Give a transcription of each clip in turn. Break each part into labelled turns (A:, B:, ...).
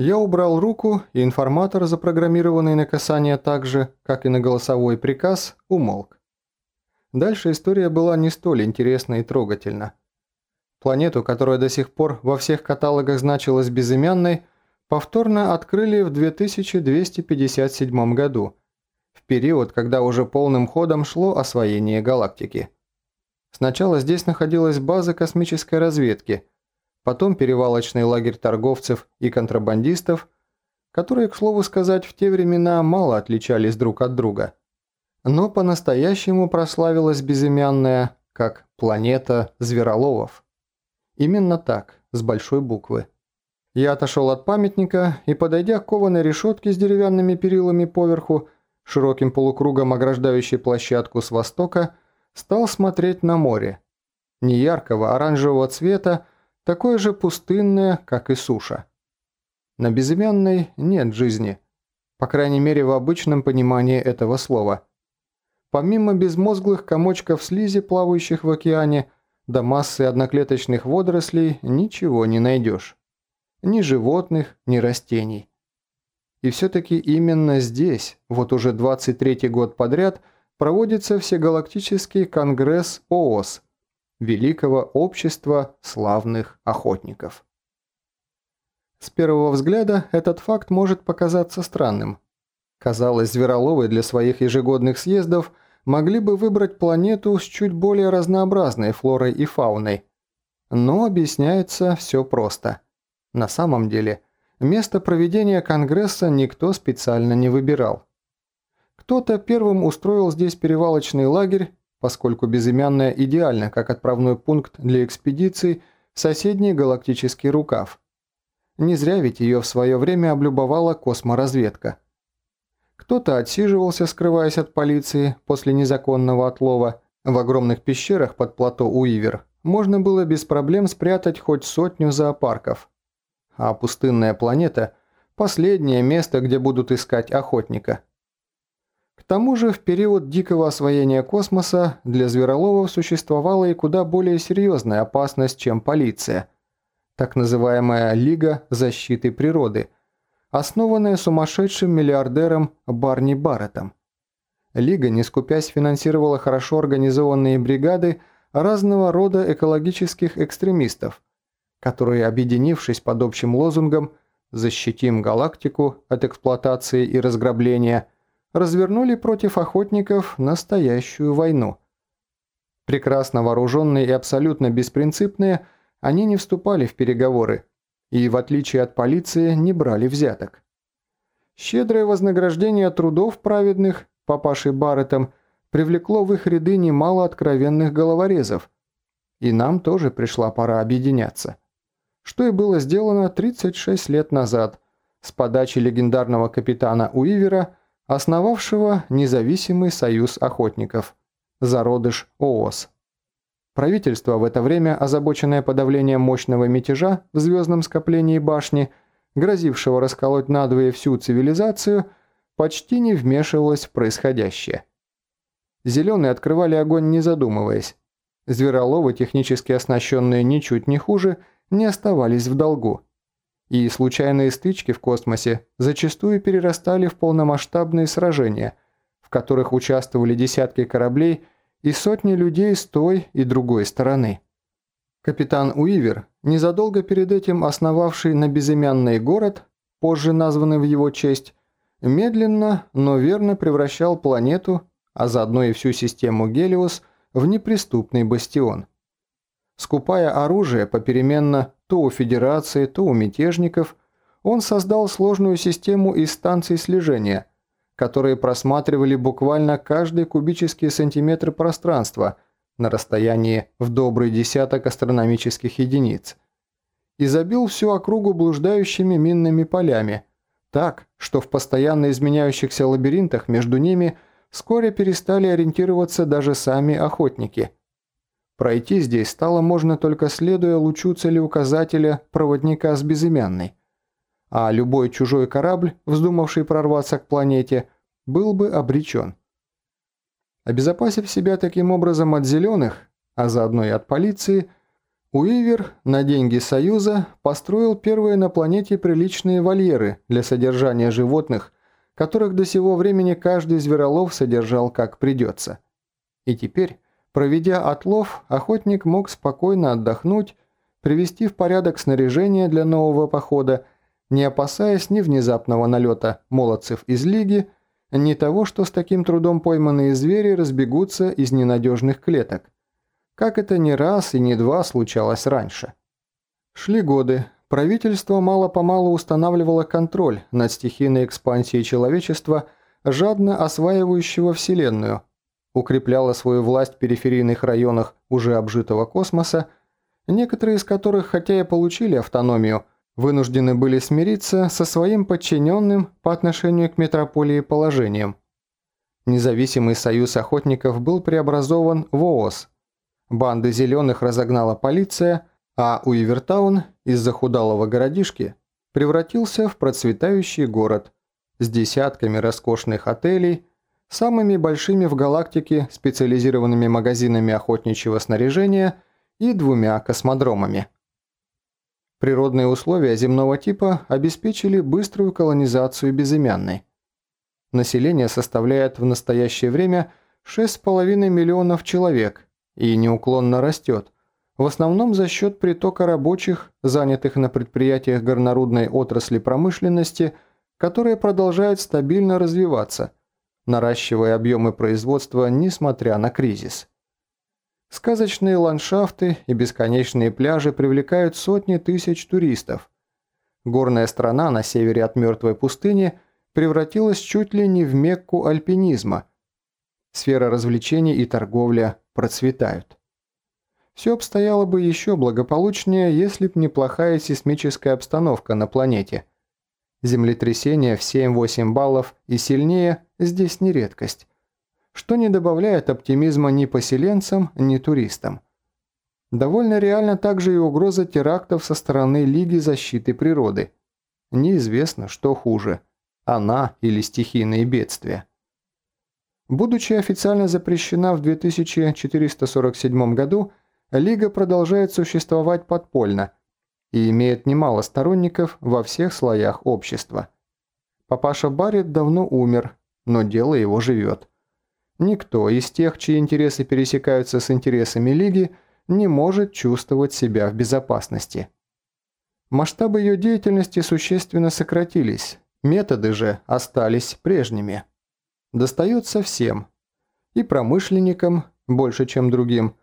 A: Я убрал руку, и информатор, запрограммированный на касание так же, как и на голосовой приказ, умолк. Дальше история была не столь интересна и трогательна. Планету, которая до сих пор во всех каталогах значилась безымянной, повторно открыли в 2257 году, в период, когда уже полным ходом шло освоение галактики. Сначала здесь находилась база космической разведки, потом перевалочный лагерь торговцев и контрабандистов, которые, к слову сказать, в те времена мало отличались друг от друга – но по-настоящему прославилась безымянная как «Планета Звероловов». Именно так, с большой буквы. Я отошел от памятника и, подойдя к кованой решетке с деревянными перилами поверху, широким полукругом ограждающей площадку с востока, стал смотреть на море. Не яркого оранжевого цвета, такое же пустынное, как и суша. На безымянной нет жизни, по крайней мере в обычном понимании этого слова – Помимо безмозглых комочков слизи, плавающих в океане, до массы одноклеточных водорослей ничего не найдешь. Ни животных, ни растений. И все-таки именно здесь, вот уже 23-й год подряд, проводится Всегалактический Конгресс ООС, Великого Общества Славных Охотников. С первого взгляда этот факт может показаться странным. Казалось, звероловы для своих ежегодных съездов могли бы выбрать планету с чуть более разнообразной флорой и фауной. Но объясняется все просто. На самом деле, место проведения Конгресса никто специально не выбирал. Кто-то первым устроил здесь перевалочный лагерь, поскольку безымянная идеально как отправной пункт для экспедиций в соседний галактический рукав. Не зря ведь ее в свое время облюбовала косморазведка. Кто-то отсиживался, скрываясь от полиции после незаконного отлова. В огромных пещерах под плато Уивер можно было без проблем спрятать хоть сотню зоопарков. А пустынная планета – последнее место, где будут искать охотника. К тому же в период дикого освоения космоса для звероловов существовала и куда более серьезная опасность, чем полиция. Так называемая Лига защиты природы – основанная сумасшедшим миллиардером Барни Барреттом. Лига, не скупясь, финансировала хорошо организованные бригады разного рода экологических экстремистов, которые, объединившись под общим лозунгом «Защитим галактику от эксплуатации и разграбления», развернули против охотников настоящую войну. Прекрасно вооруженные и абсолютно беспринципные, они не вступали в переговоры, и, в отличие от полиции, не брали взяток. Щедрое вознаграждение трудов праведных, папашей Барреттом, привлекло в их ряды немало откровенных головорезов, и нам тоже пришла пора объединяться. Что и было сделано 36 лет назад с подачи легендарного капитана Уивера, основавшего независимый союз охотников, зародыш ООС. Правительство в это время, озабоченное подавлением мощного мятежа в звездном скоплении башни, грозившего расколоть надвое всю цивилизацию, почти не вмешивалось в происходящее. Зеленые открывали огонь не задумываясь. Звероловы, технически оснащенные ничуть не хуже, не оставались в долгу. И случайные стычки в космосе зачастую перерастали в полномасштабные сражения, в которых участвовали десятки кораблей – и сотни людей с той и другой стороны. Капитан Уивер, незадолго перед этим основавший на безымянный город, позже названный в его честь, медленно, но верно превращал планету, а заодно и всю систему Гелиос, в неприступный бастион. Скупая оружие попеременно то у Федерации, то у мятежников, он создал сложную систему из станций слежения – которые просматривали буквально каждый кубический сантиметр пространства на расстоянии в добрый десяток астрономических единиц. И забил всю округу блуждающими минными полями, так, что в постоянно изменяющихся лабиринтах между ними вскоре перестали ориентироваться даже сами охотники. Пройти здесь стало можно только следуя лучу целеуказателя проводника с безымянной а любой чужой корабль, вздумавший прорваться к планете, был бы обречен. Обезопасив себя таким образом от зеленых, а заодно и от полиции, Уивер на деньги Союза построил первые на планете приличные вольеры для содержания животных, которых до сего времени каждый зверолов содержал как придется. И теперь, проведя отлов, охотник мог спокойно отдохнуть, привести в порядок снаряжение для нового похода, не опасаясь ни внезапного налета молодцев из Лиги, ни того, что с таким трудом пойманные звери разбегутся из ненадежных клеток – как это не раз и не два случалось раньше. Шли годы, правительство мало-помалу устанавливало контроль над стихийной экспансией человечества, жадно осваивающего Вселенную, укрепляло свою власть в периферийных районах уже обжитого космоса, некоторые из которых, хотя и получили автономию, вынуждены были смириться со своим подчиненным по отношению к метрополии положением. Независимый союз охотников был преобразован в ООС – Банды зеленых разогнала полиция, а Уивертаун из захудалого городишки превратился в процветающий город с десятками роскошных отелей, самыми большими в галактике специализированными магазинами охотничьего снаряжения и двумя космодромами. Природные условия земного типа обеспечили быструю колонизацию безымянной. Население составляет в настоящее время 6,5 миллионов человек – и неуклонно растет, в основном за счет притока рабочих, занятых на предприятиях горнорудной отрасли промышленности, которые продолжают стабильно развиваться, наращивая объемы производства несмотря на кризис. Сказочные ландшафты и бесконечные пляжи привлекают сотни тысяч туристов. Горная страна на севере от мертвой пустыни превратилась чуть ли не в мекку альпинизма. Сфера развлечений и торговля процветают. Все обстояло бы еще благополучнее, если б неплохая сейсмическая обстановка на планете. Землетрясения в 7-8 баллов и сильнее здесь не редкость, что не добавляет оптимизма ни поселенцам, ни туристам. Довольно реально также и угроза терактов со стороны Лиги защиты природы. Неизвестно, что хуже – она или стихийные бедствия. Будучи официально запрещена в 2447 году, Лига продолжает существовать подпольно и имеет немало сторонников во всех слоях общества. Папаша Барретт давно умер, но дело его живет. Никто из тех, чьи интересы пересекаются с интересами Лиги, не может чувствовать себя в безопасности. Масштабы ее деятельности существенно сократились, методы же остались прежними достается всем. И промышленникам, больше чем другим,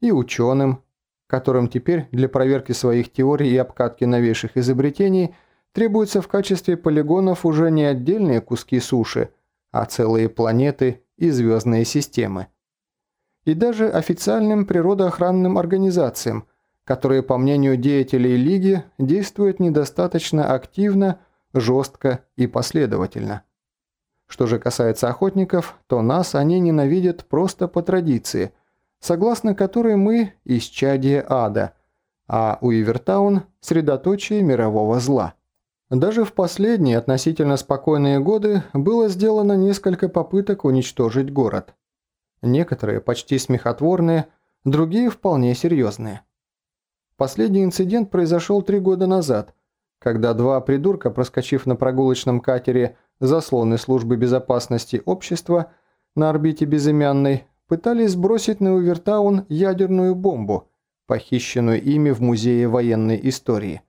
A: и ученым, которым теперь для проверки своих теорий и обкатки новейших изобретений требуются в качестве полигонов уже не отдельные куски суши, а целые планеты и звездные системы. И даже официальным природоохранным организациям, которые, по мнению деятелей Лиги, действуют недостаточно активно, жестко и последовательно. Что же касается охотников, то нас они ненавидят просто по традиции, согласно которой мы – исчадие ада, а Уивертаун – средоточие мирового зла. Даже в последние относительно спокойные годы было сделано несколько попыток уничтожить город. Некоторые почти смехотворные, другие вполне серьезные. Последний инцидент произошел три года назад, когда два придурка, проскочив на прогулочном катере – заслоны службы безопасности общества на орбите безымянной пытались сбросить на Увертаун ядерную бомбу, похищенную ими в Музее военной истории.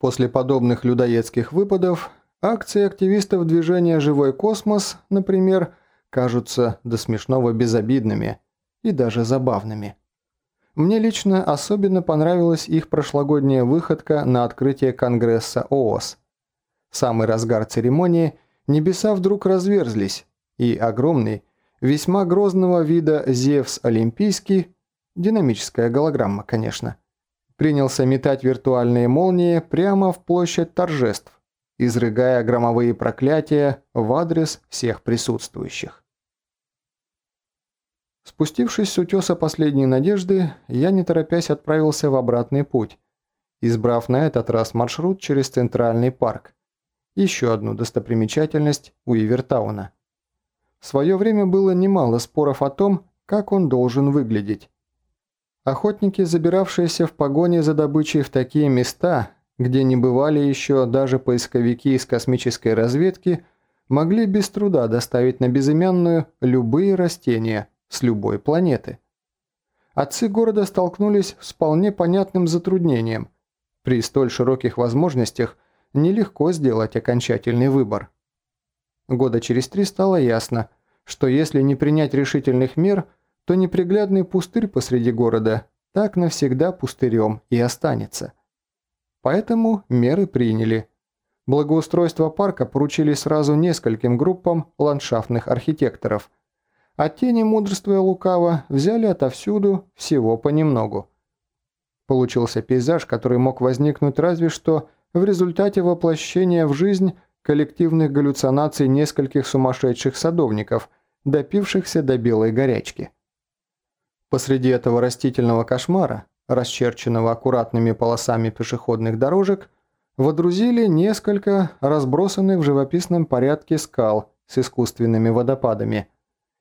A: После подобных людоедских выпадов акции активистов движения «Живой космос», например, кажутся до смешного безобидными и даже забавными. Мне лично особенно понравилась их прошлогодняя выходка на открытие Конгресса ООС. В самый разгар церемонии – небеса вдруг разверзлись, и огромный, весьма грозного вида Зевс Олимпийский, динамическая голограмма, конечно, принялся метать виртуальные молнии прямо в площадь торжеств, изрыгая громовые проклятия в адрес всех присутствующих. Спустившись с утеса последней надежды, я не торопясь отправился в обратный путь, избрав на этот раз маршрут через Центральный парк, еще одну достопримечательность Уивертауна. В свое время было немало споров о том, как он должен выглядеть. Охотники, забиравшиеся в погоне за добычей в такие места, где не бывали еще даже поисковики из космической разведки, могли без труда доставить на безымянную любые растения с любой планеты. Отцы города столкнулись с вполне понятным затруднением. При столь широких возможностях нелегко сделать окончательный выбор. Года через три стало ясно, что если не принять решительных мер – то неприглядный пустырь посреди города так навсегда пустырем и останется. Поэтому меры приняли. Благоустройство парка поручили сразу нескольким группам ландшафтных архитекторов, а тени, мудрствуя лукаво, взяли отовсюду всего понемногу. Получился пейзаж, который мог возникнуть разве что в результате воплощения в жизнь коллективных галлюцинаций нескольких сумасшедших садовников, допившихся до белой горячки. Посреди этого растительного кошмара, расчерченного аккуратными полосами пешеходных дорожек, водрузили несколько разбросанных в живописном порядке скал с искусственными водопадами,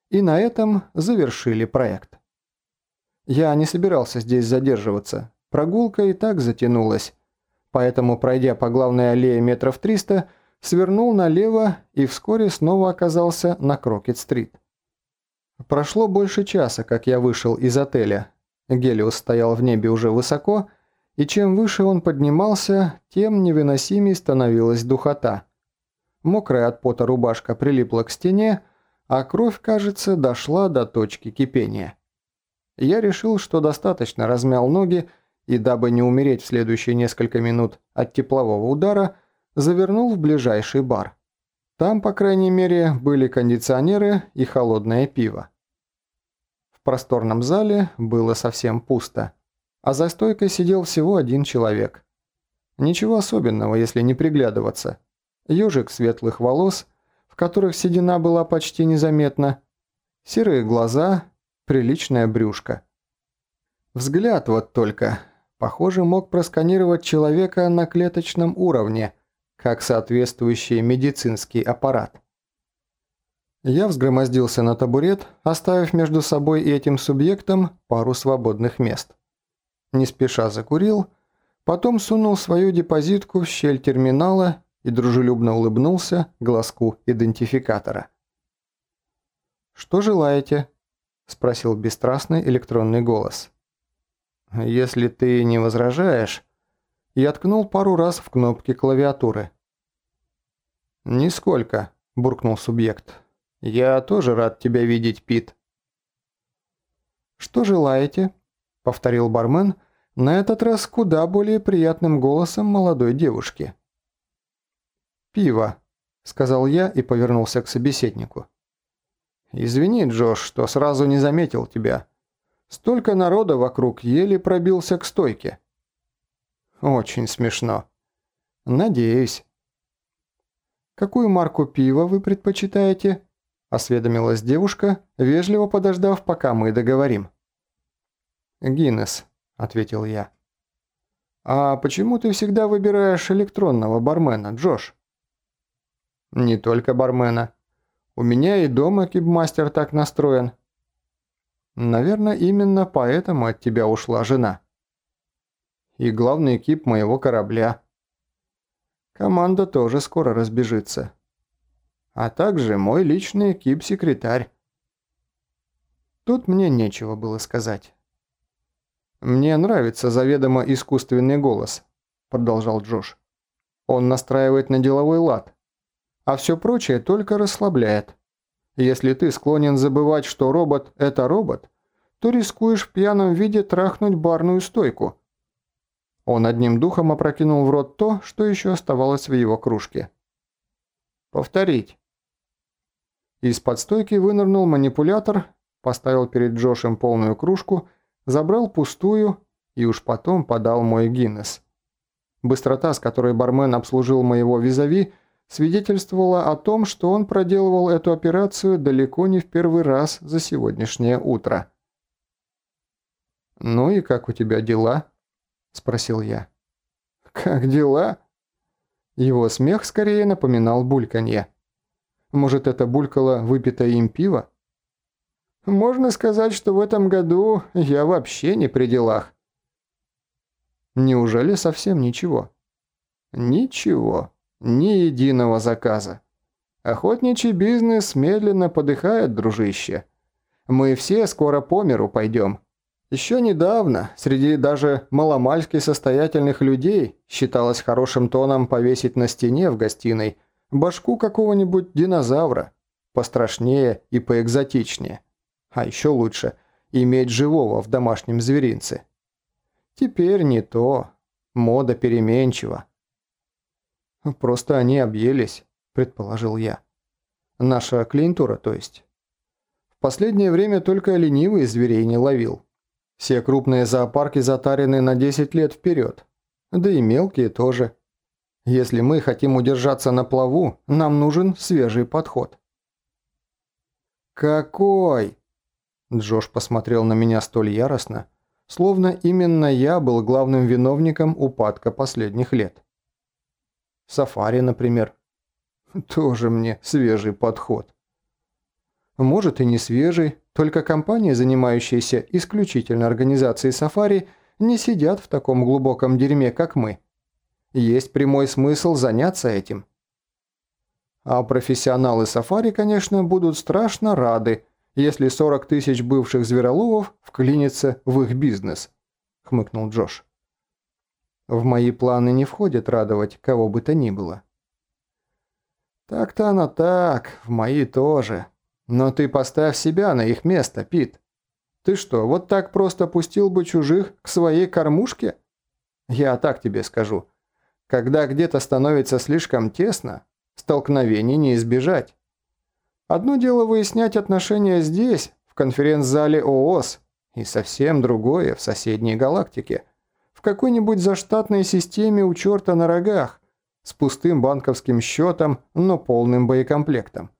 A: и на этом завершили проект. Я не собирался здесь задерживаться, прогулка и так затянулась, поэтому, пройдя по главной аллее метров триста, свернул налево и вскоре снова оказался на Крокет-стрит. Прошло больше часа, как я вышел из отеля. Гелиос стоял в небе уже высоко, и чем выше он поднимался, тем невыносимей становилась духота. Мокрая от пота рубашка прилипла к стене, а кровь, кажется, дошла до точки кипения. Я решил, что достаточно размял ноги, и дабы не умереть в следующие несколько минут от теплового удара, завернул в ближайший бар. Там, по крайней мере, были кондиционеры и холодное пиво. В просторном зале было совсем пусто, а за стойкой сидел всего один человек. Ничего особенного, если не приглядываться. Ёжик светлых волос, в которых седина была почти незаметна, серые глаза, приличная брюшка. Взгляд вот только, похоже, мог просканировать человека на клеточном уровне – как соответствующий медицинский аппарат. Я взгромоздился на табурет, оставив между собой и этим субъектом пару свободных мест. Не спеша закурил, потом сунул свою депозитку в щель терминала и дружелюбно улыбнулся глазку идентификатора. «Что желаете?» – спросил бесстрастный электронный голос. «Если ты не возражаешь...» Я ткнул пару раз в кнопки клавиатуры. «Нисколько», – буркнул субъект. «Я тоже рад тебя видеть, Пит».
B: «Что желаете?» – повторил бармен, на этот раз куда более приятным голосом молодой девушки.
A: «Пиво», – сказал я и повернулся к собеседнику. «Извини, Джош, что сразу не заметил тебя. Столько народа вокруг еле пробился к стойке». Очень смешно. Надеюсь.
B: Какую марку пива вы предпочитаете? Осведомилась девушка, вежливо подождав, пока мы договорим.
A: «Гиннес», — ответил я. «А почему ты всегда выбираешь электронного бармена, Джош?» «Не только бармена. У меня и дома кибмастер так настроен». «Наверное, именно поэтому от тебя ушла жена» и главный экип моего корабля. Команда тоже скоро разбежится. А также мой личный экип-секретарь. Тут мне нечего было сказать. «Мне нравится заведомо искусственный голос», – продолжал Джош. «Он настраивает на деловой лад, а все прочее только расслабляет. Если ты склонен забывать, что робот – это робот, то рискуешь в пьяном виде трахнуть барную стойку, он одним духом опрокинул в рот то, что еще оставалось в его кружке. «Повторить». Из-под стойки вынырнул манипулятор, поставил перед Джошем полную кружку, забрал пустую и уж потом подал мой Гиннес. Быстрота, с которой бармен обслужил моего визави, свидетельствовала о том, что он проделывал эту операцию далеко не в первый раз за сегодняшнее утро. «Ну и как у тебя дела?» – спросил я.
B: «Как дела?»
A: Его смех скорее напоминал бульканье. Может, это булькало выпитое им пиво?
B: Можно сказать, что в этом году я вообще не при делах.
A: Неужели совсем ничего?
B: Ничего. Ни единого заказа. Охотничий бизнес медленно подыхает, дружище. Мы все скоро по миру пойдем. Еще недавно среди даже маломальски состоятельных людей считалось хорошим тоном повесить на стене в гостиной башку какого-нибудь динозавра, пострашнее и поэкзотичнее. А еще лучше – иметь живого в домашнем зверинце. Теперь не то. Мода переменчива.
A: Просто они объелись, предположил я. Наша клиентура, то есть. В последнее время только ленивый зверей не ловил. Все крупные зоопарки затарены на 10 лет вперед. Да и мелкие тоже. Если мы хотим удержаться на плаву, нам нужен свежий подход.
B: «Какой?» Джош посмотрел на меня столь яростно, словно именно я был главным виновником упадка последних лет.
A: Сафари, например.
B: Тоже мне свежий подход.
A: Может и не свежий, только компании, занимающиеся исключительно организацией сафари, не сидят в таком глубоком дерьме, как мы. Есть прямой смысл заняться этим. А профессионалы сафари, конечно, будут страшно рады, если 40 тысяч бывших звероловов вклинится в их бизнес», – хмыкнул Джош. «В мои планы не входит радовать кого бы то ни было».
B: «Так-то оно так, в мои тоже», но ты поставь себя на их место, Пит. Ты что, вот так просто пустил бы чужих к своей кормушке? Я так тебе скажу. Когда где-то становится слишком тесно, столкновений не избежать. Одно дело выяснять отношения здесь, в конференц-зале ООС, и совсем другое в соседней галактике, в какой-нибудь заштатной системе у черта на рогах, с пустым банковским счетом, но полным боекомплектом.